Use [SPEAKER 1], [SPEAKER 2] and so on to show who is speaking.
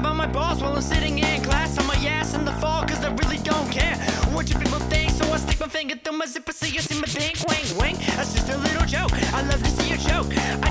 [SPEAKER 1] about my balls while I'm sitting in class on my ass in the fall, cause I really don't care what you people think. So I stick my finger through my zipper so you see my dink, wing, wing. That's just a little joke. I love to see a joke. I